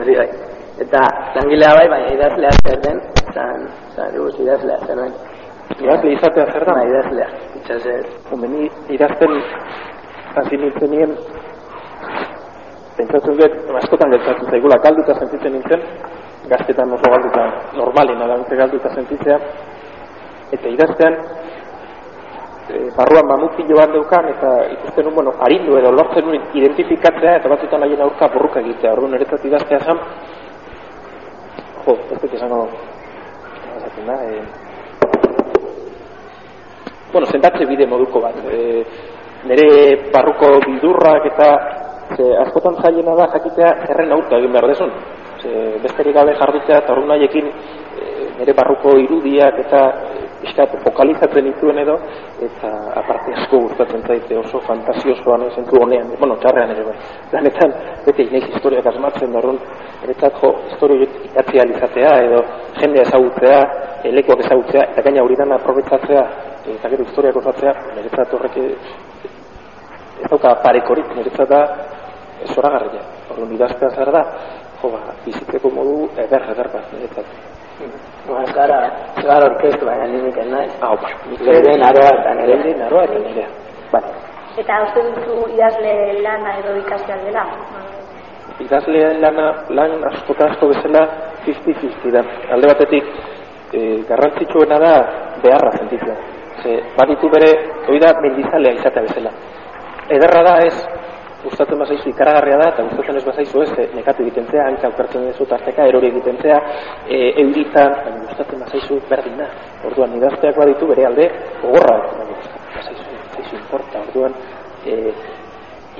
Hori bai. Eta langilea bai, baina idazlea zer den, zan, zan, guz idazlea zer den. Idazle izatea zer da? Ba, idazlea, itxaser. Homeni idazten hasi nintzen nien pentsatzen dut, askotan gertatzen zaigula, galduta sentitzen nintzen, gaztetan oso galduta, normalena da, galduta sentitzea, eta idaztean, e, barruan mamukillo bat deukan, eta ikusten un, bueno, harindu edo lortzen un identifikatzea, eta batzutan haien aurka borruka egitea, orduan eretzat idaztea zan, jo, ez dut esango, esaten da, e, bueno, zentatze bide moduko bat, e, nire barruko bildurrak eta ze, askotan zailena da jakitea erren aurka egin behar desun. Ze, besterik gabe jardutzea eta horren haiekin e, nire barruko irudiak eta iskat fokalizatzen dituen edo eta aparte asko gustatzen zaite oso fantasiosoan zentu honean, bueno, txarrean ere bai. Lanetan, bete inaiz historiak asmatzen darun, eretzat jo, historio itatzi alizatea edo jendea ezagutzea, elekoak ezagutzea, eta gaina hori dana aprobetsatzea, eta gero historiak osatzea, niretzat horrek ez dauka parekorik, niretzat da zoragarria. Orduan idaztea zer da, jo ba, bizitzeko modu eder eder bat, niretzat. Ba, gara, gara orkestu baina nimiken nahi. Hau, ba, Nire naroa eta nire. nire naroa eta nire. Bai. Eta uste duzu idazle lana edo ikastea dela? idazleen lana, lan asko asko bezala 50-50 da. Alde batetik, e, garrantzitsuena da beharra sentitzea. Ze, baditu bere, hori da mendizalea izatea bezala. Ederra da ez, gustatzen bazaizu ikaragarria da, eta gustatzen ez bazaizu ez, e, nekatu egiten zea, hankak pertzen dezu tarteka, erori egiten zea, e, euritan, baina gustatzen bazaizu berdin da. Orduan, idazteak baditu bere alde, gogorra, baina bazaizu, zaizu importa, orduan, e,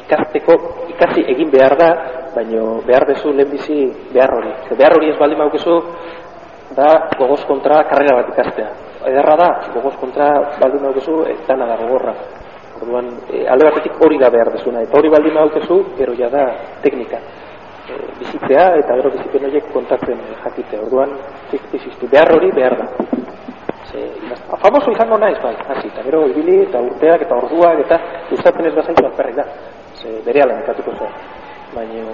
ikasteko, ikasi egin behar da, baino behar dezu lehenbizi behar hori. Ze behar hori ez baldin baukezu, da gogoz kontra karrera bat ikastea. Ederra da, gogoz kontra baldin baukezu, e, dana da gogorra. Orduan, e, alde batetik hori da behar dezuna, eta hori baldin baukezu, gero ja da teknika. E, bizitzea, eta gero bizitzen horiek kontatzen e, jakitea. Orduan, ziztu, behar hori behar da. Ze, famoso izango naiz, bai, hasi, eta gero ibili, eta urteak, eta orduak, eta gustatzen ez bazaitu alperrik da. Ze, bere ala nekatuko zuen. Baina,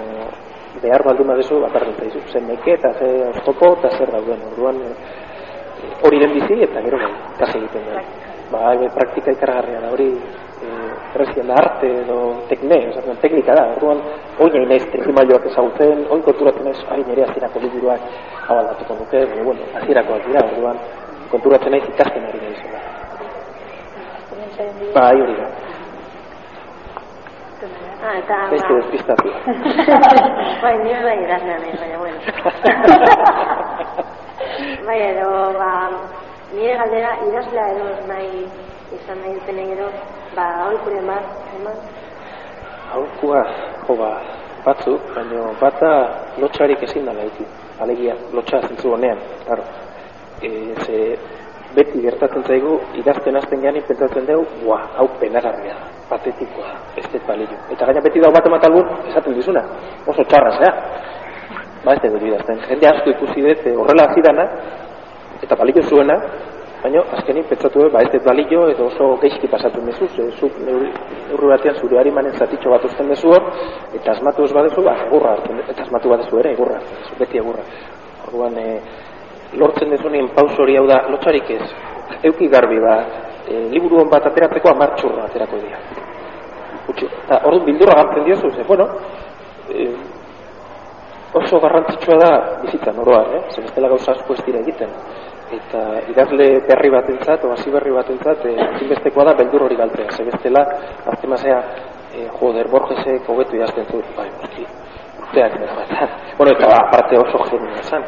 behar baldin badezu, baperdin zaizu. Ze neke, eta ze oztopo, eta zer dauden. Orduan, hori den bizi, eta gero bai, kasi egiten da. Ba, e, praktika ikaragarria da, hori, e, errezian da arte edo tekne, esaten, teknika da. Orduan, oin nahi naiz trikimailoak ezagutzen, oin konturatzen naiz, ai, nire azierako liburuak hau aldatuko nuke, baina, bueno, azierakoak dira, orduan, konturatzen naiz ikasten ari naiz. Bai, hori da. Ah, eta... Beste despistatu. bai, nire bai idazlea nahi, baina bueno. bai, edo, ba, nire galdera idazlea edo nahi izan nahi duten gero, ba, aholkuren bat, eman. Aurkua, jo ba, batzu, baina bata lotxarik ezin da nahi Alegia, lotxa zentzu honean, claro. E, ze beti gertatzen zaigu, idazten hasten geanik pentsatzen dugu, bua, hau penagarria, patetikoa, ez dut balio. Eta gaina beti dago bat ematalgun, esaten dizuna, oso txarra zea. Ba, ez dut idazten. Jende asko ikusi dut, horrela zidana, eta balio zuena, baina azkenik pentsatu ba, ez balio, edo oso geizki pasatu mezu, ze, zuk neurri batean zure harimanen zatitxo bat uzten dezu hor, eta asmatu ez badezu, ba, egurra hartzen, eta asmatu badezu ere, egurra, hartzen beti egurra. Orduan, e, lortzen dezunien paus hori hau da, lotxarik ez, euki garbi ba, e, liburu hon bat ateratzeko amartxurra aterako dira. Utsi, eta orduan bildurra gartzen diozu, ze, bueno, e, oso garrantzitsua da bizitzan oroar, eh? Zer bestela gauza asko ez dira egiten. Eta idazle berri batentzat, o hasi berri batentzat, eh, ezinbestekoa da beldur hori galtzea. Zer bestela, aztemazea, eh, joder, Borgesek hobetu idazten zu, bai, urki, urteak nire bat. bueno, eta aparte oso genio esan,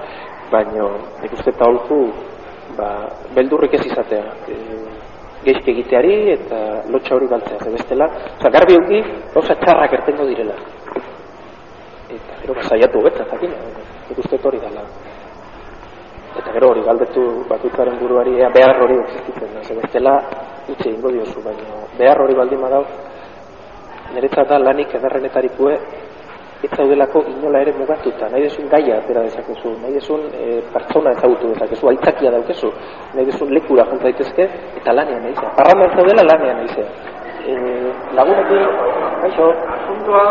baina nik uste eta holku, ba, beldurrik ez izatea. E, geizke egiteari eta lotxa hori galtzea, zer bestela. Osa, garbi euki, gauza txarrak ertengo direla gero basaiatu betza jakina nik uste hori dela. Eta gero hori galdetu bakoitzaren buruari ea behar hori existitzen da ze bestela utzi egingo diozu baina behar hori baldin badau niretzat da lanik ederrenetarikue ez zaudelako inola ere mugatuta. Nahi desun gaia atera dezakezu nahi desun e, pertsona ezagutu dezakezu aitzakia daukezu nahi desun lekura jonta daitezke eta lanean nahi zea parrandan zaudela lanean nahi zea e, lagunekin kaixo. Asuntoa,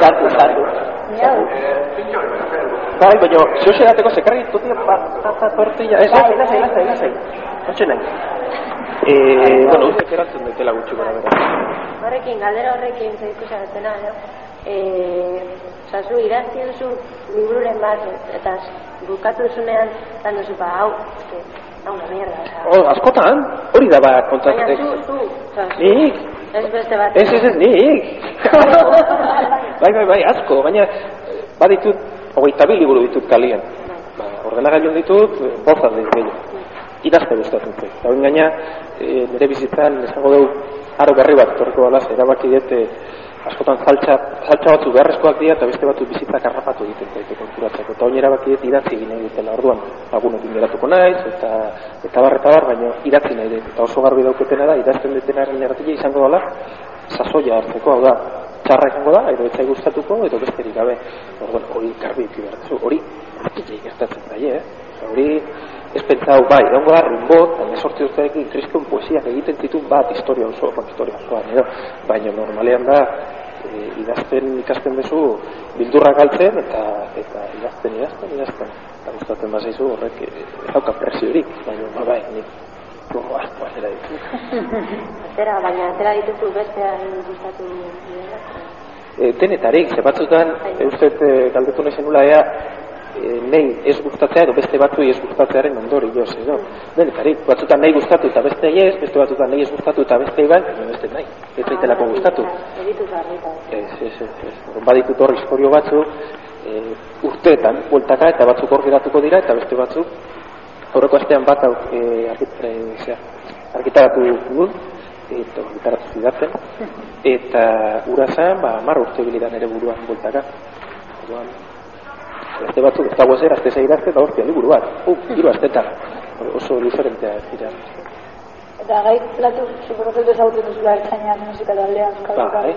Sartu, sartu. Miau. Bai, baina, zehose dateko zekarri totia patata tortilla. Ez, ez, ez, ez, ez, ez, Hortxe nahi. Eh, bueno, uztek erantzun dutela gutxi gara bera. Horrekin, galdera horrekin zaitu zaretena, no? Eh, zazu, irazti duzu libururen bat, eta bukatu duzunean, zan duzu, ba, hau, eske, hau, una mierda, oza. Oh, askotan, hori da ba Baina kontatzen. zu, zu, zazu, Nik, ez beste bat. ez, ez, ez, nik. bai, bai, bai, asko, baina baditut, hogeita bi liburu ditut kalian. Ba, ordenagailun ditut, eh, bozat ditut gehiago. Idazte gustatzen zait. Eta hori gaina, e, nire bizitzan, esango dugu, aro berri bat, torreko balaz, erabaki dute, askotan saltza, saltza batzu beharrezkoak dira, eta beste batzu bizitzak harrapatu egiten zaite konturatzeko. Eta hori erabaki dut idatzi egin nahi dutela orduan, lagunekin geratuko naiz, eta, eta bar, eta bar, baina idatzi nahi dut. Eta oso garbi dauketena da, idazten detenaren erratila izango dela, sasoia hartzeko, hau da, txarra izango da, edo etzai gustatuko, edo besterik gabe. Orduan, hori garbi eki behar hori artikei gertatzen zaie, eh? Hori ez pentsau, bai, egongo da, rimbot, baina sortzi urteekin kriskon poesiak egiten zituen bat historia oso, bat historia osoan, edo, baina normalean da, e, idazten ikasten duzu bildurra galtzen eta eta idazten idazten idazten. Eta gustatzen bazaizu horrek e, ez dauka presiorik baina ba, bai nik gogo asko atera ditu. Atera, baina atera dituzu bestean gustatu e, denetarik, ze batzutan e, uste e, galdetu nahi zenula ea e, nahi ez gustatzea edo beste batzuei ez gustatzearen ondori joz edo denetarik, batzutan nahi gustatu eta beste ez beste batzutan nahi ez gustatu eta beste bai baina beste nahi, ez zaitelako gustatu. Ez, ez, ez, ez. Baditut hor historio batzuk, e, urteetan, bueltaka, eta batzuk hor geratuko dira, eta beste batzuk, aurreko astean bat e, argit, e, zera, argitaratu dugun, eta argitaratu zidaten, eta ura zen, ba, mar urte bilidan ere buruan bueltaka. Orduan, beste batzuk, ez dago ezer, azte zeirazte, eta hortia, liburu bat, uh, hiru astetan, oso diferentea ez dira. Eta gai platu, suposatzen ezagutzen duzula ertzainak musika taldea eskalrokan. Bai.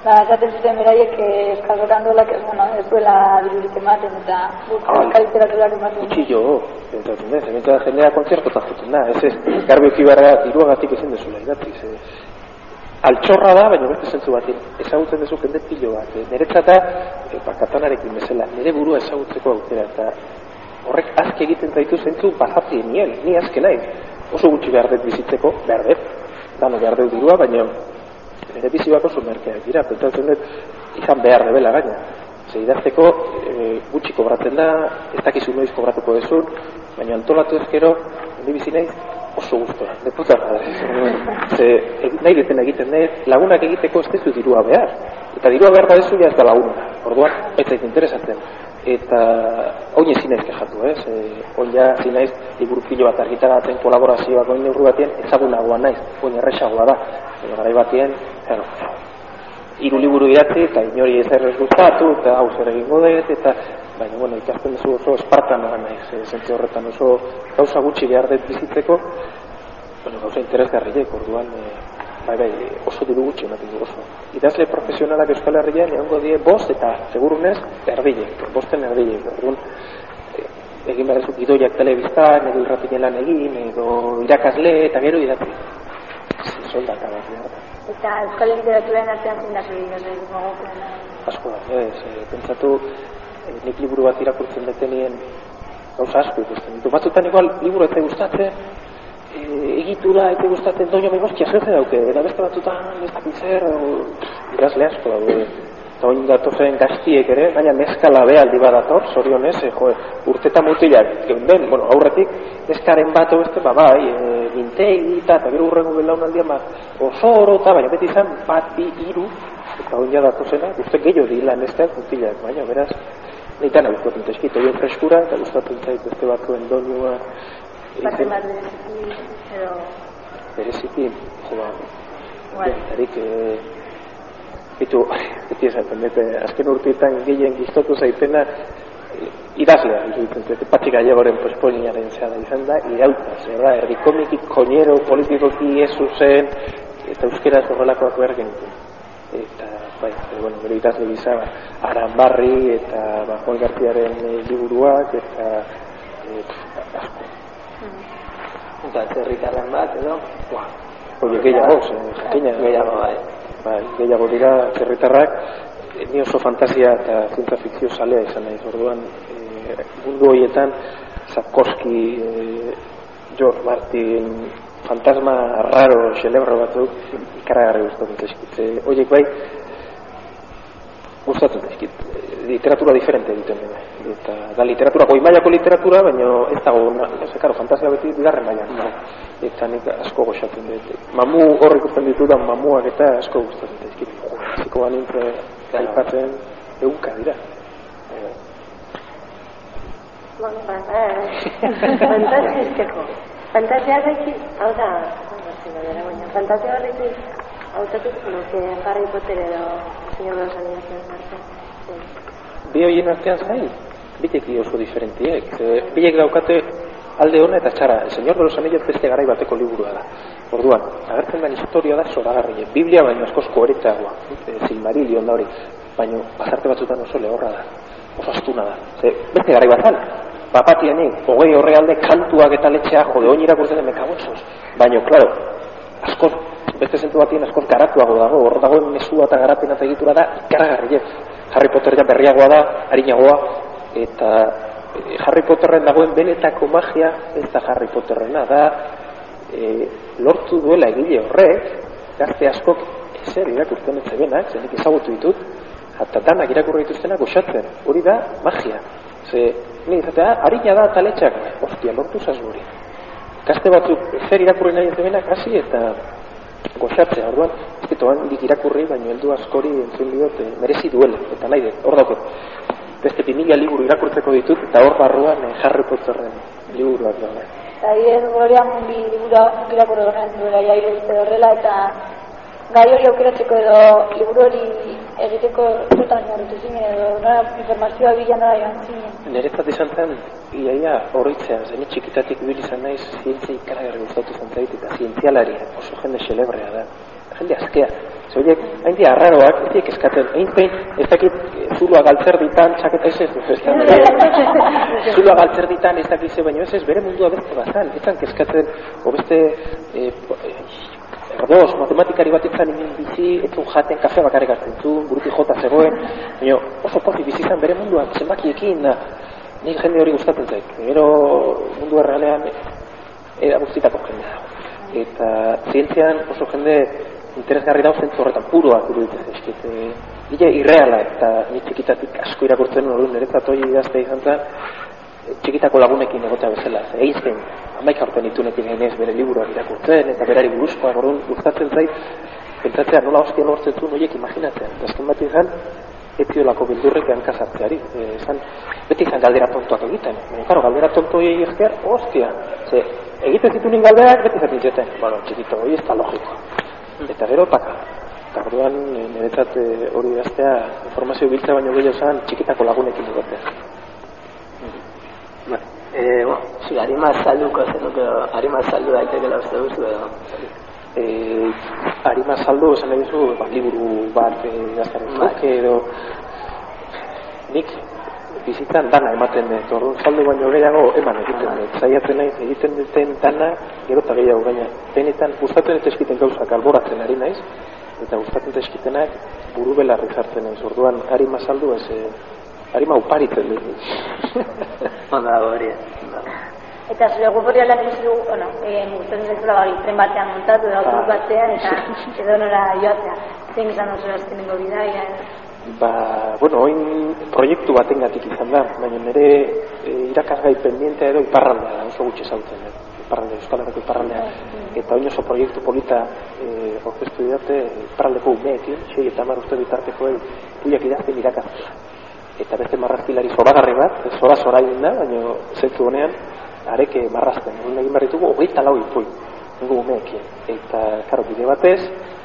Ba, esaten zuten beraiek eh, eskalrokan dolak ez, bueno, ez duela dirurik ematen eta guk euskal literaturak ematen. Utsi jo, pentsatzen ez, hemen jendea kontzertotan juten da, ez ez, garbi eki beharra diruagatik ezin dezula idatzi, ze, altxorra da, baina beste zentzu batin, ezagutzen duzu jende pilo bat, e, niretzat da, e, katanarekin bezala, nire burua ezagutzeko aukera, eta horrek azke egiten zaitu zentzu bazatzi nien, ni azke nahi, oso gutxi behar dut bizitzeko, behar dut, dano behar dut dirua, baina nire bizi bako oso merkeak dira, pentsatzen dut, izan behar debela gaina, ze idazteko e, gutxi kobratzen da, ez dakizu noiz kobratuko dezun, baina antolatu ezkero, nire bizi nahi, oso gustora, de puta madre. Ze, e- nahi deten egiten dut, lagunak egiteko ez dezu dirua behar. Eta dirua behar badezu ja ez da laguna. Orduan, ez zait interesatzen. Eta oin ezin naiz kexatu, ez? E, oin ja, zin naiz, liburu pilo bat argitaratzen kolaborazioak oin neurru batien, ezagunagoa naiz, oin erresagoa da. Baina garai batien, claro, hiru liburu idatzi eta inori ez errez gustatu eta hau zer egingo dut eta baina bueno, ikasten duzu oso espartanoa naiz, zentzu horretan oso gauza gutxi behar dut bizitzeko bueno, gauza interesgarriek, orduan e, bai, bai, oso diru gutxi ematen du oso. Idazle profesionalak Euskal Herrian egongo die bost eta segurunez erdile, bosten erdile, orduan e, egin behar duzu gidoiak telebistan, edo irratien lan egin, edo irakasle eta gero idatzi. Soldata bat behar da. Eta euskal literaturan artean zein da zuri, ez gogokoena. asko da, ez, e, pentsatu nik liburu bat irakurtzen detenien gauza asko ikusten ditu. Batzutan igual liburu ez gustatzen, e, egitura ez gustatzen doio mai bostia zer dauke, eta beste batzutan ez dakit zer, o, idazle asko daude. Eta oin datozen gaztiek ere, baina neskala behaldi badator, zorionez, e, jo, urteta mutilak, geunden, bueno, aurretik, neskaren bat beste, ba, bai, e, gintegi eta, eta gero urrengo belaunaldian, ba, oso oro, eta, baina beti izan, bat, bi, hiru, eta ja datozena, uste gehiago dila neskak mutilak, baina, beraz, Nitan hau ikusten teskit, oien freskura, eta gustatzen zait beste batzuen doinua egiten bat bereziki, edo... bereziki, jo, ba, Igual. Erik, e, bitu, beti esaten dut, eh, azken urteetan gehien gustatu zaitena, idazlea, iruditzen zait, patxi gallegoren pospolinaren zera izan da, irauta, zer da, erdi komiki, koñero, politikoki, ez zuzen, eta euskera horrelakoak behar genituen. Eta, bai, e, bueno, gero idazle gisa, ba, Aranbarri eta ba, Juan Garziaren e, liburuak, eta e, asko. Eta atzerritarren bat, edo? Oie, gehiago, ze, jakina. Gehiago, bai. Bai, gehiago dira zerritarrak, ni oso fantasia eta zientza fikzio salea izan naiz orduan e, mundu horietan Sapkowski, e, George Martin, fantasma raro, celebro batzuk ikaragarri gustatzen zaizkit. E, Horiek bai, gustatzen zaizkit. Literatura diferente egiten dena. Eta da literatura, goi mailako literatura, baina ez dago, ez karo, fantasia beti bigarren mailan. Eta nik asko goxatzen dut. Mamu horri ikusten ditudan mamuak eta asko gustatzen zaizkit. Ziko banintre, aipatzen, eunka dira. Bueno, ba, eh, fantasia eskeko. Fantasia horrekin, hau da, no fantasia horrekin, hautatu nuke Harry Potter edo Señor de los Anillos. Bi horien artean zain, biteki oso diferentiek. Ze, Biek daukate alde ona eta txara. El Señor de los Anillos beste garai bateko liburua da. Orduan, agertzen den historia da zoragarri. Biblia baino askoz koherentagoa. E, Silmarillion da hori. Baino, bazarte batzutan oso lehorra da. Oso astuna da. Ze, beste garai bat zan. Bapatianik, hogei horrealde kantuak eta letxea, jode, oin irakurtzen den mekagotzoz. Baino, klaro, askoz, beste zentu batien askoz garatuago dago, hor dagoen mesua eta garapena eta egitura da ikaragarri. Harry Potter ja berriagoa da, harinagoa, eta eh, Harry Potterren dagoen benetako magia ez da Harry Potterrena da e, lortu duela egile horrek gazte askok ezer irakurtzen ez zebenak, zenik ezagutu ditut eta danak irakurri dituztenak goxatzen. Hori da magia. Ze, ni izatea, harina da taletxak. Ostia, lortu zaz hori gazte batzuk ezer irakurri nahi ez zebenak hasi eta goxatzea, orduan, ez ditu handik irakurri, baina heldu askori entzun diot, eh, merezi duela, eta nahi dut, hor dauket. Beste pimila liburu irakurtzeko ditut, eta hor barruan eh, Harry Potterren liburuak daude. Eta ez Gloria Mundi libura irakurri horren duela jaire uste horrela eta gai hori aukeratzeko edo liburu hori egiteko zutan jarritu zinen edo nola informazioa bila nola joan zinen. Niretzat izan zen, iaia horritzea, zen txikitatik ibili izan naiz, zientzia ikaragarri gustatu izan zait, eta zientzialaria, oso jende celebrea da, jende askea. Ze horiek, hain dia arraroak, ez diek eskatzen, hain pein, ez dakit, eh, zulua galtzer ditan, txaketa ez ez, ez zulua galtzer ditan, ez dakit ze, baina ez ez, bere mundua beste bazan, ez zan eskatzen, o beste, eh, erdoz, matematikari bat izan inen bizi, etzun jaten, kafe bakarrik hartzen zuen, burutik jota zegoen, baina oso pozik bizi izan bere munduan, zenbakiekin, nik jende hori gustatzen zait. Gero mundu errealean era guztitako jende dago. Eta zientzian oso jende interesgarri dago zentzu horretan puroa iruditzen zaizkit. E, irreala eta ni txikitatik asko irakurtzen nuen niretzat hori idazte izan zen txikitako lagunekin egotea bezala. Einstein amaika urte nitunekin gainez bere liburuak irakurtzen eta berari buruzkoa orduan gustatzen zait pentsatzea nola hostia lortzen zuen horiek imaginatzen. Azken bat izan etiolako bildurrek hankasartzeari. E, esan, beti izan galdera tontoak egiten. Baina, claro, galdera tonto hori esker, hostia, ze, egiten zitunin galderak, beti zaten zeten. Bueno, txikito, hori ez da logikoa. Eta gero, taka. Eta orduan, e, niretzat e, hori idaztea, informazio biltza baino gehiago zan, txikitako lagunekin egotea. Bueno, eh, bueno, si harima salduko zenuke, harima saldu daitekela uste duzu edo. e, arima saldu esan duzu ba, liburu bat e, idazten Bai. edo nik bizitzan dana ematen dut orduan saldu baino gehiago eman egiten dut zaiatzen naiz egiten duten dana gero eta gehiago gaina benetan gustatzen ez eskiten gauzak alboratzen ari naiz eta gustatzen ez eskitenak buru belarri jartzen naiz orduan arima saldu ez e, arima uparitzen dut Onda hori. Eta zure guporia lan egin dugu, bueno, eh, gustatzen zaizula hori tren batean montatu edo autobus batean eta edo nora joatzea. Zein izan oso azkenengo bidaia. Ba, bueno, oin proiektu batengatik izan da, baina nire e, irakasgai pendientea edo iparraldea da, oso gutxi zautzen da. Iparraldea, Euskal Herriko iparraldea. Eta oin oso proiektu polita e, orkestu didate iparraldeko umeekin, sei eta hamar uste bitartekoei puiak idazten irakastea. Eta beste marrazkilari zoragarri bat, zora zora egin da, baina zentzu honean, areke marrazten. Egin egin behar ditugu, hogeita lau ipui, ningu umeekin. Eta, karo, bide batez,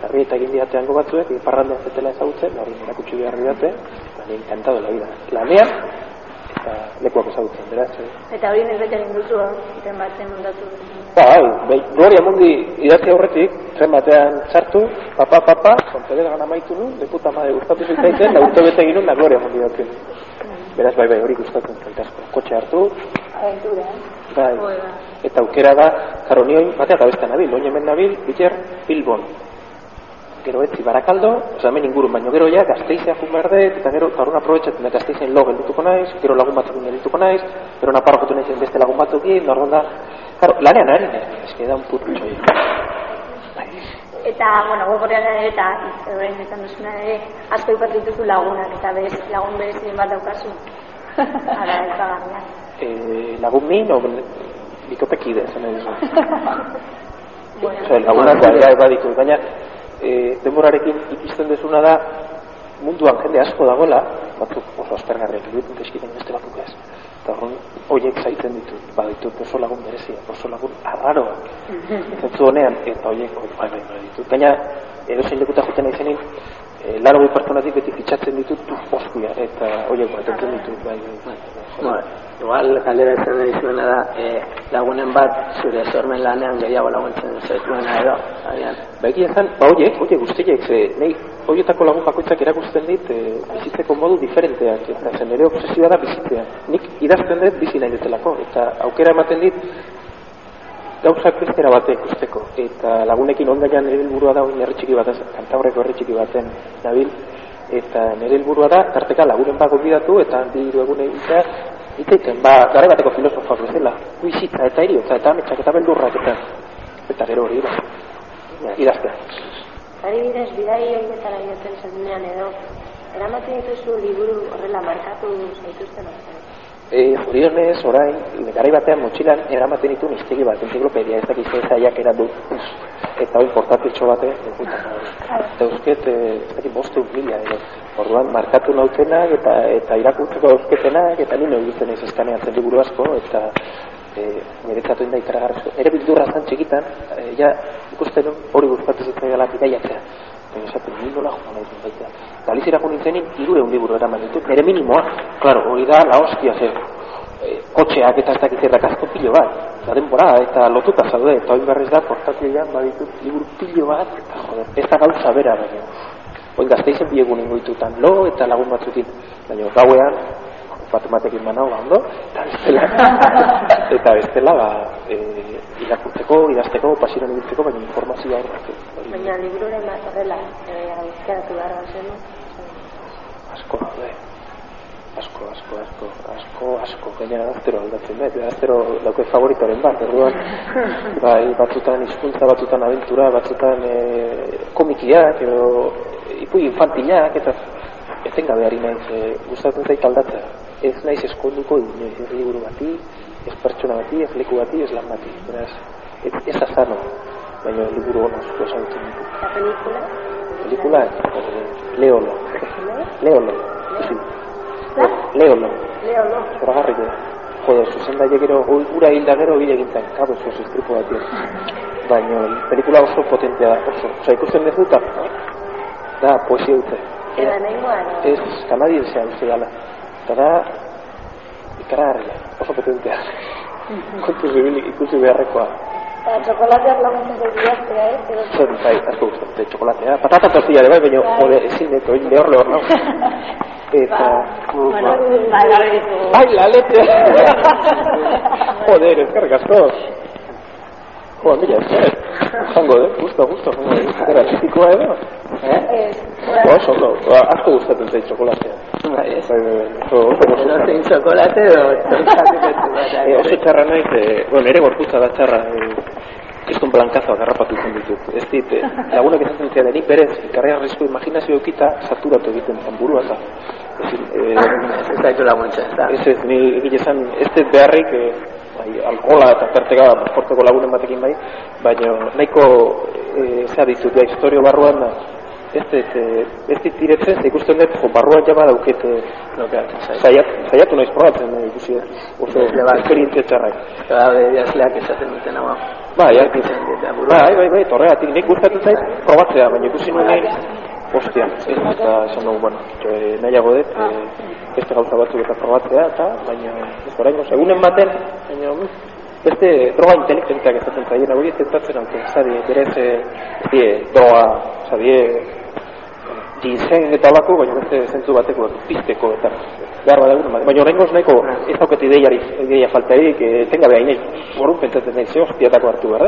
herri eta egin hango batzuek, iparraldean zetela ezagutzen, hori erakutsi behar didate, baina encantado la vida. Lanean, eta lekuak ezagutzen, beraz. eh. Eta hori nerbait egin duzu, eh, tren batean montatu. Bai, Gloria Mundi idatzi aurretik, tren batean sartu, papa, papa, Pontevedra amaitu nun, de puta madre gustatu zitzaiten, da urte bete egin nun, da Gloria Mundi idatzi. Beraz, bai, bai, hori gustatzen zait asko. Kotxe hartu, Aventura, bai, ba. eta aukera da, karo, ni oin, batea eta beste nabil, oin hemen nabil, biler, Bilbon. gero etzi barakaldo, oza, hemen ingurun, baino gero ja, gazteizea jun behar dut, eta gero, horren aprobetxatzen da gazteizen lo geldituko naiz, gero lagun batzukin geldituko naiz, gero naparrokotu naizen beste lagun batzukin, orduan da, claro, lanean ari ne, eske da un puto txoi. Eta, bueno, gogorean ere, eta horrein izan duzuna ere, asko ipatu dituzu lagunak, eta bez, lagun berezien bat daukazu. Ara, ez da. Eh, lagun min, o bitopekide, zen nahi duzu. Bueno, Osa, lagunak bai, bai, baditu, baina e, denborarekin ikisten dezuna da munduan jende asko dagoela, batzuk oso aspergarriak iruditzen deskiten beste batzuk ez. Eta horren, horiek zaiten ditu, baditut oso lagun berezia, oso lagun arraroak. Zentzu honean, eta horiek, bai, bai, bai ditut. Baina, edozein lekuta juten aizenin, e, laro goi pertsonatik beti fitxatzen ditut tu oskuia, eta horiek batetzen ditut, bai, bai, bai. Bueno, igual galdera esan nahi zuena da, eh, lagunen bat zure sormen lanean gehiago laguntzen zaituena edo, agian. Ba, zan, ba, horiek, horiek guztiek, ze, nahi, horietako lagun bakoitzak erakusten dit, e, bizitzeko modu diferenteak, eta zen ere obsesioa da bizitzea. Nik idazten dut bizi nahi detelako, eta aukera ematen dit, gauzak bestera batek usteko. Eta lagunekin ondaian helburua da, oin herri txiki bat, kantaurreko herri txiki baten nabil, eta nire helburua da, tarteka lagunen bat gonbidatu, eta handi hiru egun egitea, iteiten, ba, gara bateko filosofak bezala, bizitza eta eriotza, eta ametsak eta beldurrak, eta, eta gero hori, ba, idaztea. Adibidez, bidai horietara joten zenunean edo, eramaten dituzu liburu horrela markatu zaituzten. E, Jorionez, orain, garai batean motxilan eramaten ditu niztegi bat, entziklopedia, ez dakiz zaiak eran du, eta hori portatitxo bate, eta eusket, e, ez dakit bostu mila, edo. orduan, markatu nautenak, eta, eta irakurtzeko eusketenak, eta nire egiten ez eskaneatzen liburu asko, eta e, niretzatu inda ikaragarrizko. Ere bildurra zan txikitan, e, ja, ikusten hori guztatu zitzaigala bidaiatzea. Eta esaten, ni nola joan nahi dut baita. Galizira jo nintzenin, irureun liburu eraman ditut, nire minimoa. Claro, hori da, la hostia, ze, e, kotxeak eta ez dakit errakazko pilo bat, da denbora, eta lotuta zaude, eta hori berrez da, portatilean baditut liburu pilo bat, eta joder, ez da gauza bera, baina, oin gazteizen biegun ingoitutan lo, eta lagun batzukin, baina gauean, batematekin manau, ba, ondo, eta bestela, eta bestela, ba, e, irakurtzeko, idazteko, pasiran ibiltzeko, baina informazioa hor, Baina libururen bat horrela, eh, auzkeratu behar zen, asko daude asko, asko, asko, asko, asko, gainera gaztero aldatzen da, eta gaztero dauke favoritoren bat, erduan, bai, batzutan hizkuntza, batzutan aventura, batzutan e, komikiak, edo ipu infantilak, eta etengabe ari naiz, e, gustatzen zait aldatzea. Ez naiz eskonduko inoiz, ez liburu bati, ez pertsona bati, ez leku bati, ez lan bati. Beraz, ez, ez azano, baina liburu hona asko esagutzen ditu. La pelikula, Pelikula, eh, Leolo. Leolo. ikusi. Leolo. Leo, no? Zoragarriko. Joder, zuzen gero, ura hilda gero bile gintzen, kabo zuz istripu bat Baina, pelikula oso potentea da, oso. Osa, ikusten dezu eta, da, poesia dute. Eta nengoa, no? Ez kanadientzea uste dala. Eta da, ikaragarria, oso potentea. Kontu zibilik ikusi beharrekoa. Eta txokolateak laguntzen zaitu idaztea, ez? Edo Zer, bai, asko gustatzen, txokolatea. Patata tortilla ere bai, baina, jode, ezin neto, egin lehor lehor, no? Eta, bai, bai, ditu. ¡Ay, la leche! Joder, eskerrik asko. Joder, mila esker. Jango, eh? Gusto, gusto. Era tipikoa edo? Eh? Oso, oso. Ba, Asko gustatzen zait txokolatea. Bai, ez. Bai, bai, bai. Oso, oso, oso. Edo zein txokolate edo Eh, oso txarra naiz, eh, bueno, ere gorputza da txarra, eh, kriston blankazoak harrapatu izan ditut. Ez dit, eh, lagunak esaten zian, nik berez, ikarri arrizko imaginazio eukita, saturatu egiten zen burua, eta, ez, eh, Ez zaitu laguntzen, ez da. Ez ez, ni egile esan, ez dut beharrik, eh, bai, alkohola eta tarteka porteko lagunen batekin bai, baina nahiko eh, zea ditut, da, historio barruan da, ez ez dit diretzen, ze ikusten dut, jo, barruan jama dauket, eh, zaiat, zaiatu naiz probatzen, eh, ikusi, eh, oso esperientzia txarrak. Eta idazleak esaten duten hau. Bai, ja, burua. bai, bai, bai, torregatik, nik gustatzen zait, probatzea, baina ikusi nuen, ostia, ez, eta esan dugu, bueno, e, nahiago dut, e, beste gauza batzuk eta probatzea, eta, baina, ez orain, egunen baten, baina, mm, beste droga inteligenteak ezaten zaien, hori ez entatzen haute, zadi, berez, e, droga, zadi, gizen eta olako, baina beste zentzu bateko, pizteko, eta, behar egunen baten, baina orain nahiko, ez dauket ideiari, ideia faltarik, e, tenga behain, horun pentsatzen nahi, ze hostiatako hartu behar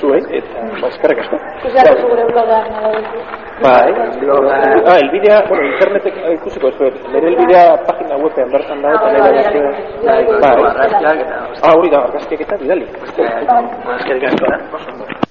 zuen, eta bazkarrak asko. Kusaratu gure bloga, Bai, ah, bloga... el elbidea, bueno, internetek ah, ikusiko ez dut, nire elbidea pagina webean bertan da, eta nahi da Bai, bai, bai, bai, bai, bai, bai, bai, bai, bai, bai, bai, bai, bai,